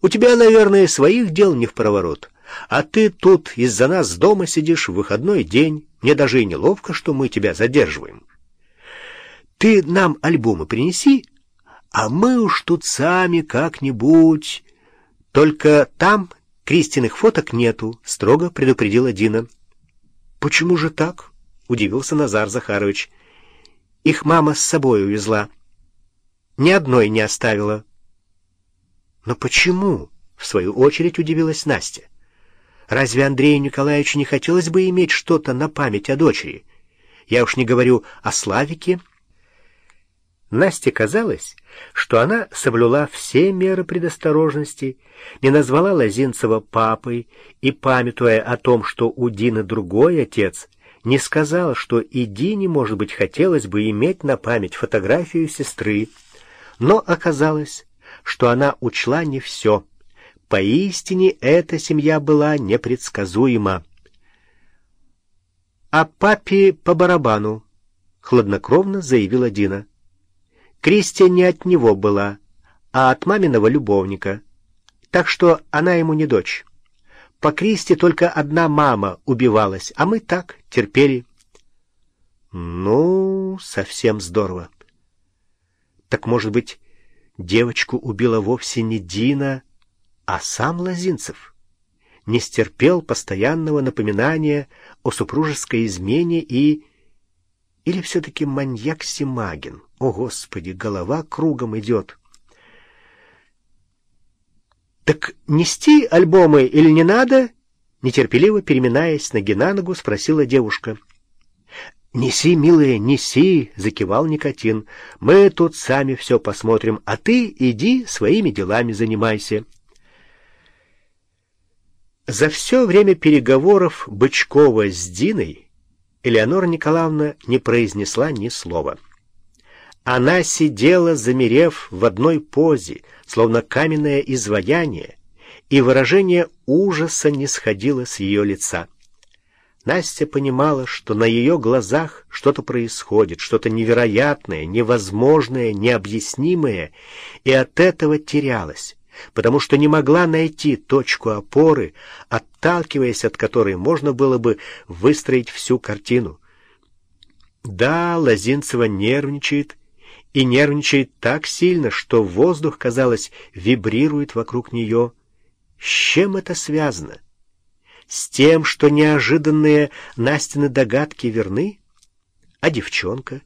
У тебя, наверное, своих дел не в проворот. А ты тут из-за нас дома сидишь в выходной день. Мне даже и неловко, что мы тебя задерживаем. Ты нам альбомы принеси, а мы уж тут сами как-нибудь. Только там Кристиных фоток нету, строго предупредила Дина. Почему же так? Удивился Назар Захарович. Их мама с собой увезла. Ни одной не оставила. Но почему? В свою очередь удивилась Настя. Разве Андрею Николаевичу не хотелось бы иметь что-то на память о дочери? Я уж не говорю о Славике. Насте казалось, что она соблюла все меры предосторожности, не назвала Лозинцева папой и, памятуя о том, что у Дины другой отец, не сказала, что и Дине, может быть, хотелось бы иметь на память фотографию сестры, но оказалось, что она учла не все. Поистине эта семья была непредсказуема. «А папе по барабану», — хладнокровно заявила Дина. Кристия не от него была, а от маминого любовника, так что она ему не дочь. По Кристи только одна мама убивалась, а мы так терпели. Ну, совсем здорово. Так, может быть, девочку убила вовсе не Дина, а сам Лозинцев? Не стерпел постоянного напоминания о супружеской измене и... Или все-таки маньяк Симагин? О, Господи, голова кругом идет. «Так нести альбомы или не надо?» Нетерпеливо переминаясь ноги на ногу, спросила девушка. «Неси, милая, неси!» — закивал Никотин. «Мы тут сами все посмотрим, а ты иди своими делами занимайся». За все время переговоров Бычкова с Диной Элеонора Николаевна не произнесла ни слова. Она сидела, замерев в одной позе, словно каменное изваяние, и выражение ужаса не сходило с ее лица. Настя понимала, что на ее глазах что-то происходит, что-то невероятное, невозможное, необъяснимое, и от этого терялась, потому что не могла найти точку опоры, отталкиваясь от которой можно было бы выстроить всю картину. Да, Лозинцева нервничает, и нервничает так сильно, что воздух, казалось, вибрирует вокруг нее. С чем это связано? С тем, что неожиданные Настины догадки верны? А девчонка?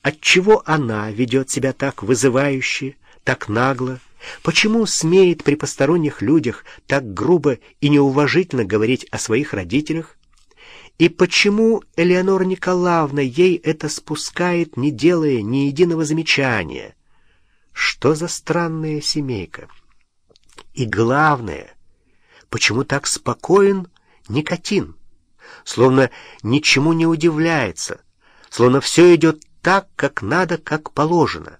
Отчего она ведет себя так вызывающе, так нагло? Почему смеет при посторонних людях так грубо и неуважительно говорить о своих родителях? И почему Элеонора Николаевна ей это спускает, не делая ни единого замечания? Что за странная семейка? И главное, почему так спокоен никотин? Словно ничему не удивляется, словно все идет так, как надо, как положено.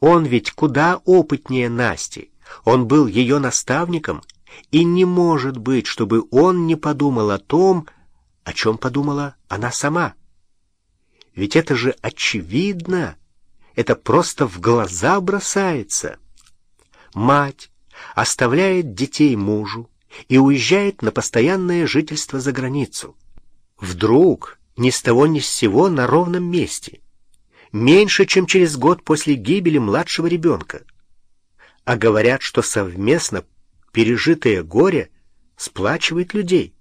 Он ведь куда опытнее Насти. Он был ее наставником, и не может быть, чтобы он не подумал о том, о чем подумала она сама. Ведь это же очевидно, это просто в глаза бросается. Мать оставляет детей мужу и уезжает на постоянное жительство за границу. Вдруг, ни с того ни с сего, на ровном месте. Меньше, чем через год после гибели младшего ребенка. А говорят, что совместно пережитое горе сплачивает людей.